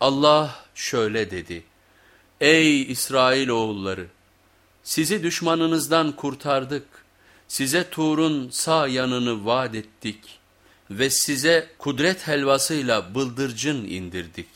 Allah şöyle dedi, Ey İsrail oğulları! Sizi düşmanınızdan kurtardık, size Tur'un sağ yanını vaat ettik ve size kudret helvasıyla bıldırcın indirdik.